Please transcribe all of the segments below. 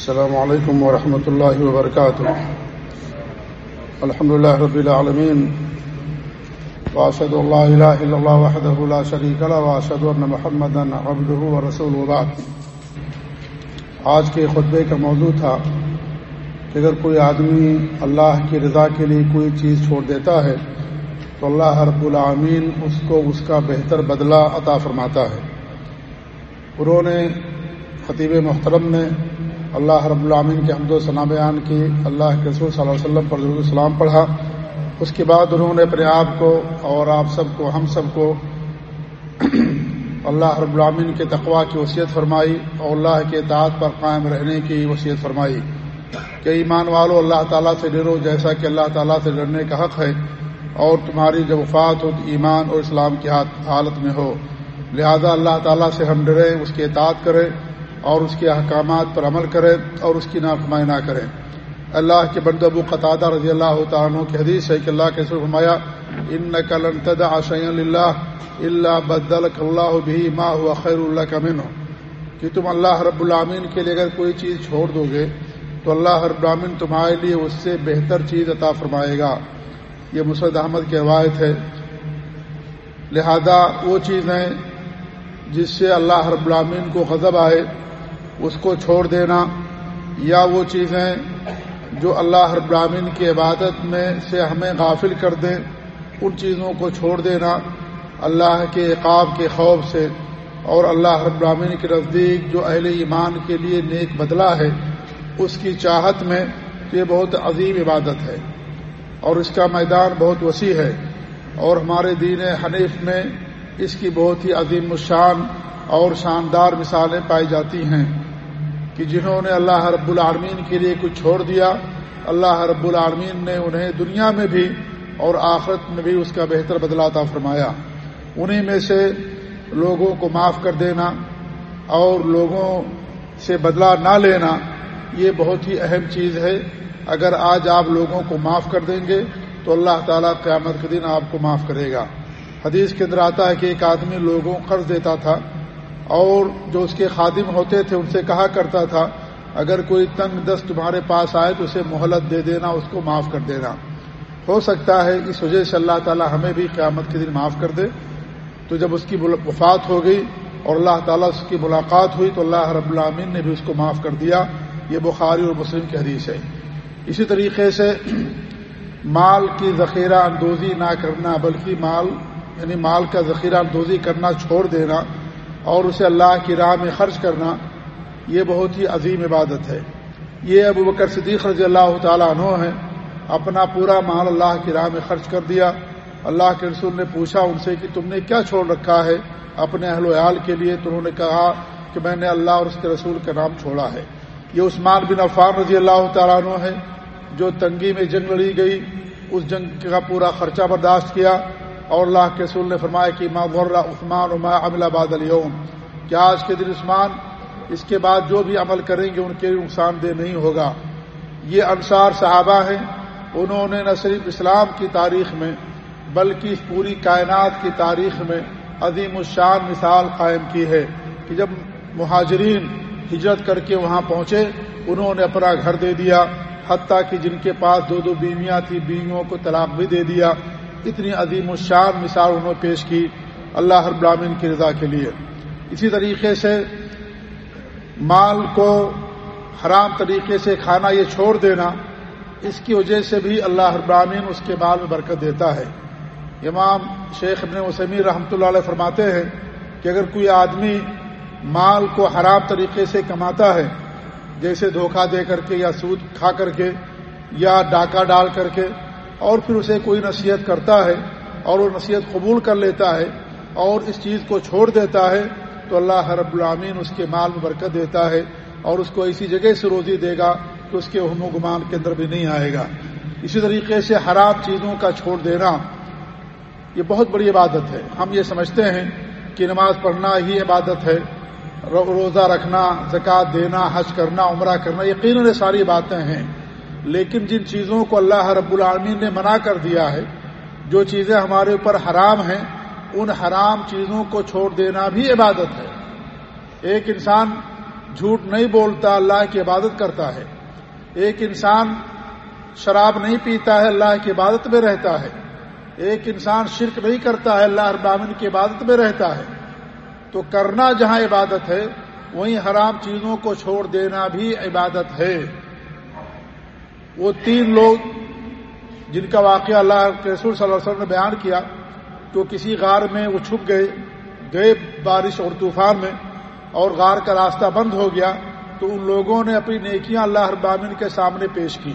السلام علیکم ورحمۃ اللہ وبرکاتہ الحمد لله رب العالمين. وأشهد الله إله إلا الله وحده لا شريك له وأشهد أن محمدا عبده ورسوله وبعد آج کے خطبے کا موضوع تھا کہ اگر کوئی آدمی اللہ کی رضا کے لیے کوئی چیز چھوڑ دیتا ہے، تو اللہ رب العامین اس کو اس کا بہتر بدلہ عطا فرماتا ہے۔ انہوں نے خطیب محترم نے اللہ رب العامین کے حمد و ثنا بیان کی، اللہ کے رسول صلی اللہ علیہ وسلم پر السلام پڑھا۔ اس کے بعد انہوں نے اپنے آپ کو اور آپ سب کو، ہم سب کو اللہ رب العامین کے تقوا کی وصیت فرمائی اور اللہ کے اطاعت پر قائم رہنے کی وصیت فرمائی۔ کہ ایمان والو، اللہ تعالیٰ سے ڈرو، جیسا کہ اللہ تعالیٰ سے ڈرنے کا حق ہے۔ اور تمہاری جب وفات ہو ایمان اور اسلام کی حالت میں ہو۔ لہذا اللہ تعالیٰ سے ہم ڈریں، اس کے اطاعت کریں۔ اور اس کے احکامات پر عمل کرے اور اس کی نافمائی نہ کریں۔ اللہ کے بند ابو قطع رضی اللہ تعالیٰ کی حدیث ہے کہ اللہ کے سر فرمایا ان نقل آشین اللہ اللہ بدل اللہ بھی ما ہوا خیر اللہ کا من کہ تم اللہ رب العامین کے لیے اگر کوئی چیز چھوڑ دو گے تو اللہ رب العامین تمہارے لیے اس سے بہتر چیز عطا فرمائے گا۔ یہ مسرد احمد کی روایت ہے۔ لہذا وہ چیزیں جس سے اللہ رب العامین کو غضب آئے اس کو چھوڑ دینا، یا وہ چیزیں جو اللہ رب العالمین کی عبادت میں سے ہمیں غافل کر دیں ان چیزوں کو چھوڑ دینا اللہ کے عقاب کے خوف سے۔ اور اللہ رب العالمین کے نزدیک جو اہل ایمان کے لیے نیک بدلہ ہے، اس کی چاہت میں یہ بہت عظیم عبادت ہے۔ اور اس کا میدان بہت وسیع ہے۔ اور ہمارے دین حنیف میں اس کی بہت ہی عظیم الشان اور شاندار مثالیں پائی جاتی ہیں۔ کہ جنہوں نے اللہ رب العالمین کے لیے کچھ چھوڑ دیا، اللہ رب العالمین نے انہیں دنیا میں بھی اور آخرت میں بھی اس کا بہتر بدلاتا فرمایا۔ انہیں میں سے لوگوں کو معاف کر دینا اور لوگوں سے بدلہ نہ لینا، یہ بہت ہی اہم چیز ہے۔ اگر آج آپ لوگوں کو معاف کر دیں گے تو اللہ تعالیٰ قیامت کے دن آپ کو معاف کرے گا۔ حدیث کے اندر آتا ہے کہ ایک آدمی لوگوں قرض دیتا تھا اور جو اس کے خادم ہوتے تھے ان سے کہا کرتا تھا، اگر کوئی تنگ دست تمہارے پاس آئے تو اسے مہلت دے دینا، اس کو معاف کر دینا۔ ہو سکتا ہے اس وجہ سے اللہ تعالی ہمیں بھی قیامت کے دن معاف کر دے۔ تو جب اس کی وفات ہو گئی اور اللہ تعالیٰ اس کی ملاقات ہوئی تو اللہ رب العامین نے بھی اس کو معاف کر دیا۔ یہ بخاری اور مسلم کی حدیث ہے۔ اسی طریقے سے مال کی ذخیرہ اندوزی نہ کرنا، بلکہ مال یعنی مال کا ذخیرہ اندوزی کرنا، چھوڑ دینا۔ اور اسے اللہ کی راہ میں خرچ کرنا یہ بہت ہی عظیم عبادت ہے۔ یہ ابو بکر صدیق رضی اللہ تعالیٰ عنہ ہیں، اپنا پورا مال اللہ کی راہ میں خرچ کر دیا۔ اللہ کے رسول نے پوچھا ان سے کہ تم نے کیا چھوڑ رکھا ہے؟ اپنے اہل و عیال کے لیے تو انہوں نے کہا کہ میں نے اللہ اور اس کے رسول کا نام چھوڑا ہے۔ یہ عثمان بن عفان رضی اللہ تعالیٰ عنہ ہے جو تنگی میں جنگ لڑی گئی، اس جنگ کا پورا خرچہ برداشت کیا۔ اور اللہ کے رسول نے فرمایا کہ ماں غر عثمان عما امل آباد اليوم۔ کیا آج کے دن عثمان اس کے بعد جو بھی عمل کریں گے ان کے نقصان دہ نہیں ہوگا۔ یہ انصار صحابہ ہیں، انہوں نے نہ صرف اسلام کی تاریخ میں بلکہ اس پوری کائنات کی تاریخ میں عظیم الشان مثال قائم کی ہے کہ جب مہاجرین ہجرت کر کے وہاں پہنچے، انہوں نے اپنا گھر دے دیا، حتیٰ کہ جن کے پاس دو دو بیویاں تھیں، بیویوں کو طلاق بھی دے دیا۔ اتنی عظیم الشان مثال انہوں نے پیش کی اللہ ہر برامین کی رضا کے لیے۔ اسی طریقے سے مال کو حرام طریقے سے کھانا یہ چھوڑ دینا، اس کی وجہ سے بھی اللہ ابراہین اس کے مال میں برکت دیتا ہے۔ امام شیخ ابن وسمی رحمۃ اللہ علیہ فرماتے ہیں کہ اگر کوئی آدمی مال کو حرام طریقے سے کماتا ہے، جیسے دھوکہ دے کر کے یا سود کھا کر کے یا ڈاکہ ڈال کر کے اور پھر اسے کوئی نصیحت کرتا ہے اور وہ نصیحت قبول کر لیتا ہے اور اس چیز کو چھوڑ دیتا ہے، تو اللہ رب العامین اس کے مال میں برکت دیتا ہے اور اس کو اسی جگہ سے روزی دے گا تو اس کے ہم و گمان کے اندر بھی نہیں آئے گا۔ اسی طریقے سے حرام چیزوں کا چھوڑ دینا، یہ بہت بڑی عبادت ہے۔ ہم یہ سمجھتے ہیں کہ نماز پڑھنا ہی عبادت ہے روزہ رکھنا، زکوٰۃ دینا، حج کرنا، عمرہ کرنا، یقیناً ساری باتیں ہیں۔ لیکن جن چیزوں کو اللہ رب العالمین نے منع کر دیا ہے، جو چیزیں ہمارے اوپر حرام ہیں، ان حرام چیزوں کو چھوڑ دینا بھی عبادت ہے۔ ایک انسان جھوٹ نہیں بولتا، اللہ کی عبادت کرتا ہے۔ ایک انسان شراب نہیں پیتا ہے، اللہ کی عبادت میں رہتا ہے۔ ایک انسان شرک نہیں کرتا ہے، اللہ ابامن کی عبادت میں رہتا ہے۔ تو کرنا جہاں عبادت ہے، وہیں حرام چیزوں کو چھوڑ دینا بھی عبادت ہے۔ وہ تین لوگ جن کا واقعہ اللہ کے رسول صلی اللہ علیہ وسلم نے بیان کیا تو کسی غار میں وہ چھپ گئے گئے بارش اور طوفان میں اور غار کا راستہ بند ہو گیا تو ان لوگوں نے اپنی نیکیاں اللہ ابامن کے سامنے پیش کی۔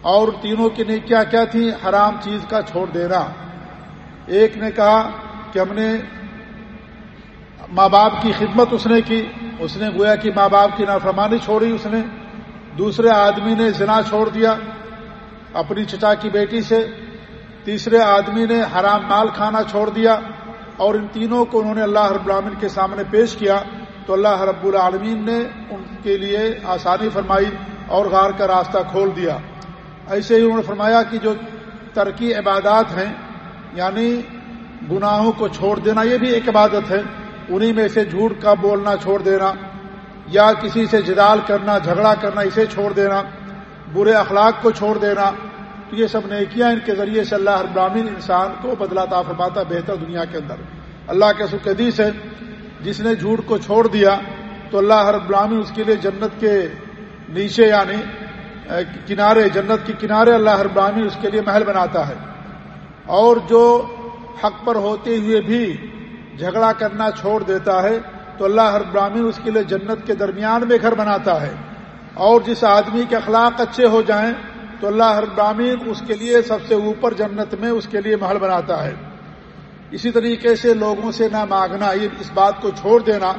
اور تینوں کی نیکیاں کیا تھیں؟ حرام چیز کا چھوڑ دینا۔ ایک نے کہا کہ ہم نے ماں باپ کی خدمت اس نے کی، اس نے گویا کہ ماں باپ کی نافرمانی چھوڑی اس نے۔ دوسرے آدمی نے زنا چھوڑ دیا اپنی چچا کی بیٹی سے، تیسرے آدمی نے حرام مال کھانا چھوڑ دیا اور ان تینوں کو انہوں نے اللہ رب العالمین کے سامنے پیش کیا تو اللہ رب العالمین نے ان کے لیے آسانی فرمائی اور غار کا راستہ کھول دیا۔ ایسے ہی انہوں نے فرمایا کہ جو ترکی عبادات ہیں یعنی گناہوں کو چھوڑ دینا، یہ بھی ایک عبادت ہے۔ انہی میں سے جھوٹ کا بولنا چھوڑ دینا۔ یا کسی سے جدال کرنا، جھگڑا کرنا، اسے چھوڑ دینا، برے اخلاق کو چھوڑ دینا، تو یہ سب نیکیاں ان کے ذریعے سے اللہ ابراہین انسان کو بدلاتا فرماتا، بہتر دنیا کے اندر۔ اللہ کے سقدیس ہے، جس نے جھوٹ کو چھوڑ دیا، تو اللہ ہر براہین اس کے لیے جنت کے نیچے یعنی کنارے، جنت کے کنارے اللہ ہر براہین اس کے لیے محل بناتا ہے۔ اور جو حق پر ہوتے ہوئے بھی جھگڑا کرنا چھوڑ دیتا ہے تو اللہ ہر براہین اس کے لیے جنت کے درمیان میں گھر بناتا ہے اور جس آدمی کے اخلاق اچھے ہو جائیں تو اللہ ہر براہین اس کے لیے سب سے اوپر جنت میں اس کے لیے محل بناتا ہے۔ اسی طریقے سے لوگوں سے نہ مانگنا، یہ اس بات کو چھوڑ دینا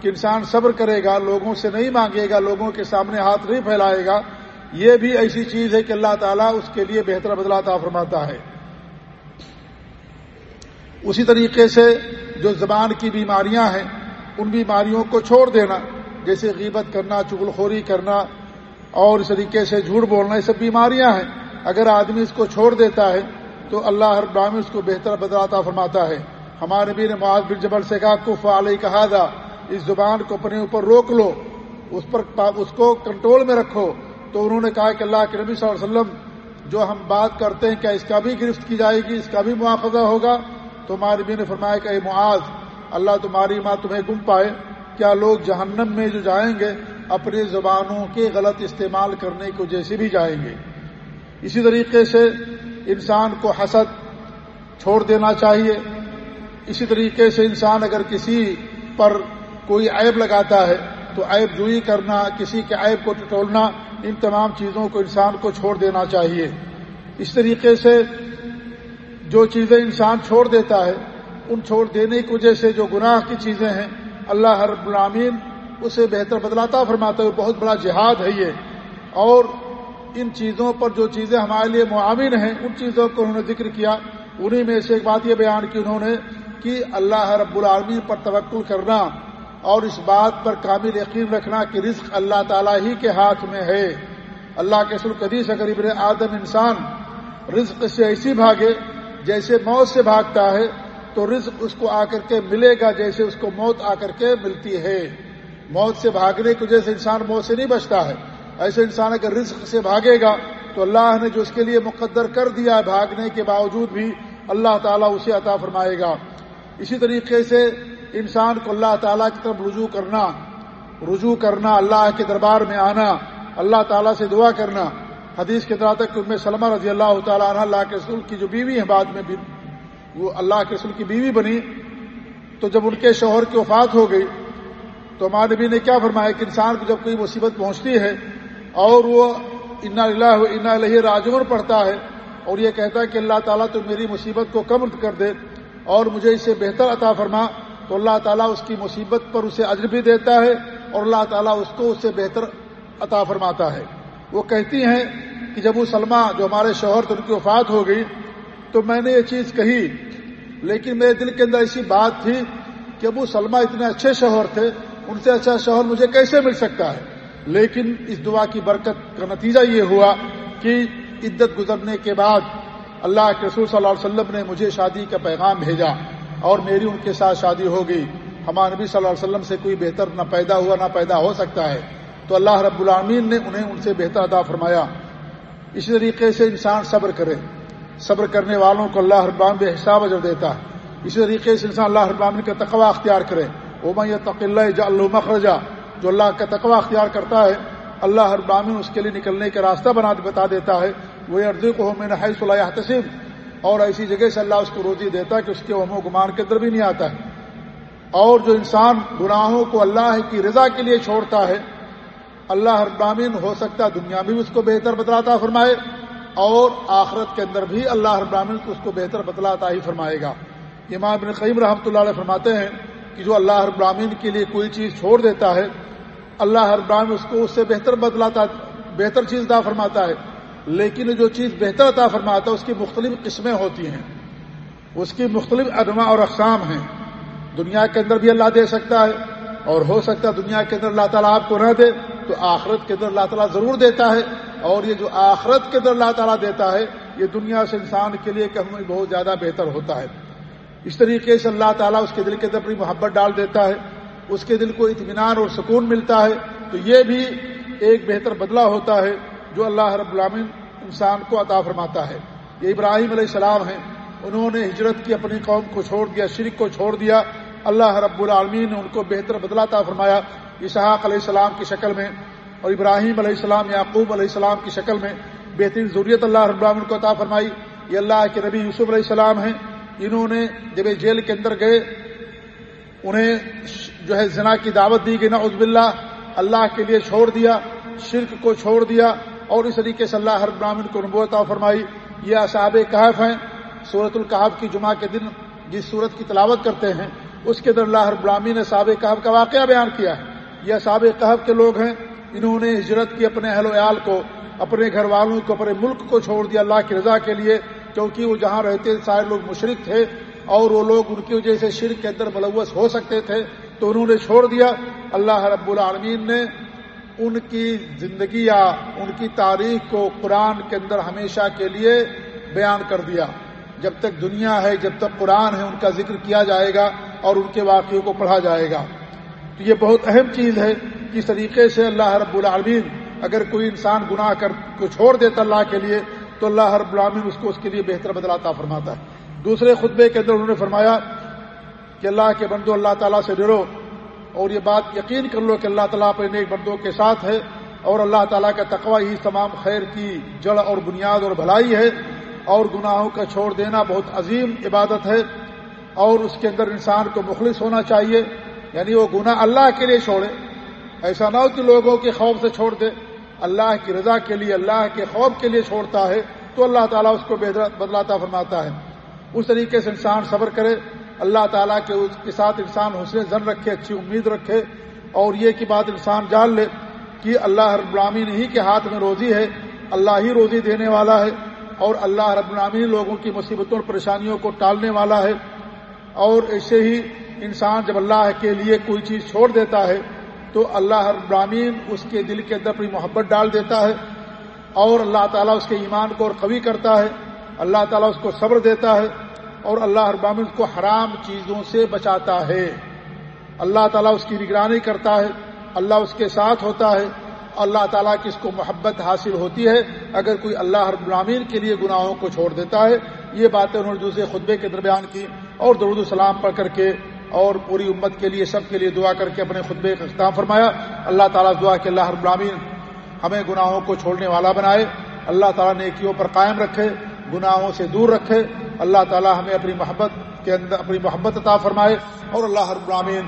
کہ انسان صبر کرے گا، لوگوں سے نہیں مانگے گا، لوگوں کے سامنے ہاتھ نہیں پھیلائے گا، یہ بھی ایسی چیز ہے کہ اللہ تعالیٰ اس کے لیے بہتر بدلاتا فرماتا ہے۔ اسی طریقے سے جو زبان کی بیماریاں ہیں ان بیماریوں کو چھوڑ دینا، جیسے غیبت کرنا، چغلخوری کرنا، اور اس طریقے سے جھوٹ بولنا، یہ سب بیماریاں ہیں۔ اگر آدمی اس کو چھوڑ دیتا ہے، تو اللہ ہر براہمی اس کو بہتر بدلاتا فرماتا ہے۔ ہمارے نبی نے معاذ بن جبل سے کہا کف علیہ کہا تھا اس زبان کو اپنے اوپر روک لو، اس پر اس کو کنٹرول میں رکھو۔ تو انہوں نے کہا کہ اللہ کے نبی صلی اللہ علیہ وسلم، جو ہم بات کرتے ہیں، کیا اس کا بھی گرفت کی جائے گی، اس کا بھی مواخذہ ہوگا؟ تو ہمارے بھی نے فرمایا کہ اے معاذ اللہ تمہاری ماں تمہیں گم پائے۔ کیا لوگ جہنم میں جو جائیں گے، اپنی زبانوں کے غلط استعمال کرنے کو جیسے بھی جائیں گے۔ اسی طریقے سے انسان کو حسد چھوڑ دینا چاہیے۔ اسی طریقے سے انسان اگر کسی پر کوئی عیب لگاتا ہے، تو عیب جوئی کرنا، کسی کے عیب کو ٹٹولنا، ان تمام چیزوں کو انسان کو چھوڑ دینا چاہیے۔ اس طریقے سے جو چیزیں انسان چھوڑ دیتا ہے ان چھوڑ دینے کی وجہ سے جو گناہ کی چیزیں ہیں، اللہ ہر غلامین اسے بہتر بدلاتا فرماتا ہے بہت بڑا جہاد ہے یہ۔ اور ان چیزوں پر جو چیزیں ہمارے لیے معاون ہیں، ان چیزوں کو انہوں نے ذکر کیا۔ انہی میں سے ایک بات یہ بیان کی انہوں نے کہ اللہ رب العالمین پر توقل کرنا اور اس بات پر کامل یقین رکھنا کہ رزق اللہ تعالیٰ ہی کے ہاتھ میں ہے۔ اللہ کے سلقدیس اگر ابن آدم انسان رزق سے ایسی بھاگے جیسے موت سے بھاگتا ہے تو رزق اس کو آ کر کے ملے گا جیسے اس کو موت آ کر کے ملتی ہے۔ موت سے بھاگنے کی وجہ سے انسان موت سے نہیں بچتا ہے۔ ایسے انسان اگر رزق سے بھاگے گا تو اللہ نے جو اس کے لیے مقدر کر دیا ہے بھاگنے کے باوجود بھی اللہ تعالیٰ اسے عطا فرمائے گا۔ اسی طریقے سے انسان کو اللہ تعالیٰ کی طرف رجوع کرنا رجوع کرنا، اللہ کے دربار میں آنا، اللہ تعالیٰ سے دعا کرنا۔ حدیث کے طرح تک میں سلمہ رضی اللہ تعالیٰ عنہ، اللہ کے رسول کی جو بیوی ہے بعد میں وہ اللہ کے رسول کی بیوی بنی، تو جب ان کے شوہر کی وفات ہو گئی، تو ہمارے نبی نے کیا فرمایا کہ انسان کو جب کوئی مصیبت پہنچتی ہے، اور وہ انا اللہ انا اللہ راجور پڑھتا ہے، اور یہ کہتا ہے کہ اللہ تعالیٰ تو میری مصیبت کو کم کر دے، اور مجھے اس سے بہتر عطا فرما، تو اللہ تعالیٰ اس کی مصیبت پر اسے عجر بھی دیتا ہے، اور اللہ تعالیٰ اس کو اس سے بہتر عطا فرماتا ہے۔ وہ کہتی ہیں کہ جب وہ سلمہ، جو ہمارے شوہر تھے، ان کی وفات ہو گئی تو میں نے یہ چیز کہی، لیکن میرے دل کے اندر ایسی بات تھی کہ ابو سلمہ اتنے اچھے شوہر تھے، ان سے اچھا شوہر مجھے کیسے مل سکتا ہے؟ لیکن اس دعا کی برکت کا نتیجہ یہ ہوا کہ عدت گزرنے کے بعد اللہ کے رسول صلی اللہ علیہ وسلم نے مجھے شادی کا پیغام بھیجا اور میری ان کے ساتھ شادی ہو گئی۔ ہمارے نبی صلی اللہ علیہ وسلم سے کوئی بہتر نہ پیدا ہوا نہ پیدا ہو سکتا ہے۔ تو اللہ رب العامین نے انہیں ان سے بہتر ادا فرمایا۔ اسی طریقے سے انسان صبر کرے۔ صبر کرنے والوں کو اللہ ربان بے حساب اجر دیتا ہے۔ اسی طریقے سے انسان اللہ ربان کا تقوا اختیار کرے۔ او میں تق اللہ جا مخرجہ جو اللہ کا تقوا اختیار کرتا ہے، اللہ ہر ابامن اس کے لیے نکلنے کا راستہ بنا بتا دیتا ہے۔ وہ اردو کو میں نے صلاح تسیم اور ایسی جگہ سے اللہ اس کو روزی دیتا ہے کہ اس کے و گمان کے اندر بھی نہیں آتا ہے۔ اور جو انسان گناہوں کو اللہ کی رضا کے لیے چھوڑتا ہے، اللہ ہر ابامین ہو سکتا ہے دنیا میں بھی اس کو بہتر بدلاتا فرمائے۔ اور آخرت کے اندر بھی اللہ ابراہین کو اس کو بہتر بدلاتا ہی فرمائے گا۔ امام ابن قیم رحمۃ اللہ علیہ فرماتے ہیں کہ جو اللہ ہر ابراہین کے لیے کوئی چیز چھوڑ دیتا ہے، اللہ ہر ابراہین اس کو اس سے بہتر بدلاتا بہتر چیز دا فرماتا ہے۔ لیکن جو چیز بہتر عطا فرماتا ہے، اس کی مختلف قسمیں ہوتی ہیں۔ اس کی مختلف ادما اور اقسام ہیں۔ دنیا کے اندر بھی اللہ دے سکتا ہے اور ہو سکتا ہے دنیا کے اندر اللہ تعالیٰ آپ کو نہ دے، تو آخرت کے اندر اللہ تعالیٰ ضرور دیتا ہے۔ اور یہ جو آخرت کے اندر اللہ تعالیٰ دیتا ہے، یہ دنیا سے انسان کے لیے کہ ہمیں بہت زیادہ بہتر ہوتا ہے۔ اس طریقے سے اللہ تعالیٰ اس کے دل کے اندر اپنی محبت ڈال دیتا ہے، اس کے دل کو اطمینان اور سکون ملتا ہے۔ تو یہ بھی ایک بہتر بدلہ ہوتا ہے جو اللہ رب العامن انسان کو عطا فرماتا ہے۔ یہ ابراہیم علیہ السلام ہیں۔ انہوں نے ہجرت کی، اپنی قوم کو چھوڑ دیا، شرک کو چھوڑ دیا۔ اللہ رب العالمین نے ان کو بہتر بدلا عطا فرمایا۔ اسحاق علیہ السلام کی شکل میں اور ابراہیم علیہ السلام، یعقوب علیہ السلام کی شکل میں بہترین ضروریت اللہ رب العالمین کو عطا فرمائی۔ یہ اللہ کے نبی یوسف علیہ السلام ہیں۔ انہوں نے جب جیل کے اندر گئے، انہیں جو ہے زنا کی دعوت دی گئی نا عزب اللہ اللہ کے لیے چھوڑ دیا، شرک کو چھوڑ دیا اور اس طریقے سے اللہ ہر براہین کو نبوتا فرمائی۔ یہ اصاب کہف ہیں صورت القحف کی جمعہ کے دن جس صورت کی تلاوت کرتے ہیں، اس کے در اللہ ہر براہین نے صاب کہف کا واقعہ بیان کیا ہے۔ یہ اصاب کہف کے لوگ ہیں۔ انہوں نے ہجرت کی اپنے اہل ویال کو، اپنے گھر والوں کو، اپنے ملک کو چھوڑ دیا اللہ کی رضا کے لیے، کیونکہ وہ جہاں رہتے سارے لوگ مشرق تھے اور وہ لوگ ان کی وجہ سے شرک کے اندر ملوث ہو سکتے تھے، تو انہوں نے چھوڑ دیا۔ اللہ رب العالمین نے ان کی زندگی یا ان کی تاریخ کو قرآن کے اندر ہمیشہ کے لیے بیان کر دیا۔ جب تک دنیا ہے، جب تک قرآن ہے، ان کا ذکر کیا جائے گا اور ان کے واقعوں کو پڑھا جائے گا۔ تو یہ بہت اہم چیز ہے کس طریقے سے اللہ رب العالمین اگر کوئی انسان گناہ کر کو چھوڑ دیتا اللہ کے لیے، تو اللہ رب العالمین اس کو اس کے لیے بہتر بدلاتا فرماتا ہے۔ دوسرے خطبے کے اندر انہوں نے فرمایا کہ اللہ کے بندو اللہ تعالیٰ سے ڈرو اور یہ بات یقین کر لو کہ اللہ تعالیٰ اپنے نیک بندوں کے ساتھ ہے اور اللہ تعالیٰ کا تقوی ہی تمام خیر کی جڑ اور بنیاد اور بھلائی ہے اور گناہوں کا چھوڑ دینا بہت عظیم عبادت ہے اور اس کے اندر انسان کو مخلص ہونا چاہیے۔ یعنی وہ گناہ اللہ کے لیے چھوڑے۔ ایسا نہ ہو کہ لوگوں کے خوف سے چھوڑ دے۔ اللہ کی رضا کے لیے، اللہ کے خوف کے لیے چھوڑتا ہے تو اللہ تعالیٰ اس کو بدلاتا فرماتا ہے۔ اس طریقے سے انسان صبر کرے۔ اللہ تعالیٰ کے اس کے ساتھ انسان حسن زن رکھے، اچھی امید رکھے۔ اور یہ کی بات انسان جان لے کہ اللہ رب العامین ہی کے ہاتھ میں روزی ہے، اللہ ہی روزی دینے والا ہے۔ اور اللہ رب العامین لوگوں کی مصیبتوں اور پریشانیوں کو ٹالنے والا ہے۔ اور ایسے ہی انسان جب اللہ کے لیے کوئی چیز چھوڑ دیتا ہے تو اللہ رب العامین اس کے دل کے اندر اپنی محبت ڈال دیتا ہے اور اللہ تعالیٰ اس کے ایمان کو اور قوی کرتا ہے اللہ تعالیٰ اس کو صبر دیتا ہے اور اللہ ابام کو حرام چیزوں سے بچاتا ہے اللہ تعالیٰ اس کی نگرانی کرتا ہے اللہ اس کے ساتھ ہوتا ہے اللہ تعالیٰ کی اس کو محبت حاصل ہوتی ہے اگر کوئی اللہ رب العامین کے لیے گناہوں کو چھوڑ دیتا ہے یہ باتیں انہوں نے دوسرے خطبے کے درمیان کی اور درود السلام پڑھ کر کے اور پوری امت کے لیے سب کے لیے دعا کر کے اپنے خطبے کا اختتام فرمایا۔ اللہ تعالیٰ دعا کہ اللہ رب العامین ہمیں گناہوں کو چھوڑنے والا بنائے۔ اللہ تعالیٰ نیکیوں پر قائم رکھے، گناہوں سے دور رکھے۔ اللہ تعالیٰ ہمیں اپنی محبت کے اندر، اپنی محبت عطا فرمائے۔ اور اللہ ہر العامین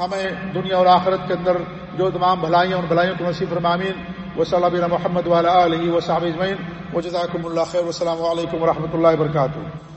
ہمیں دنیا اور آخرت کے اندر جو تمام بھلائیاں اور بھلائیوں کو نصیب فرمامین وہ صلی اللہ محمد والا علیہ و اجمین و جزاکم اللہ خیر۔ السلام علیکم و رحمۃ اللہ وبرکاتہ۔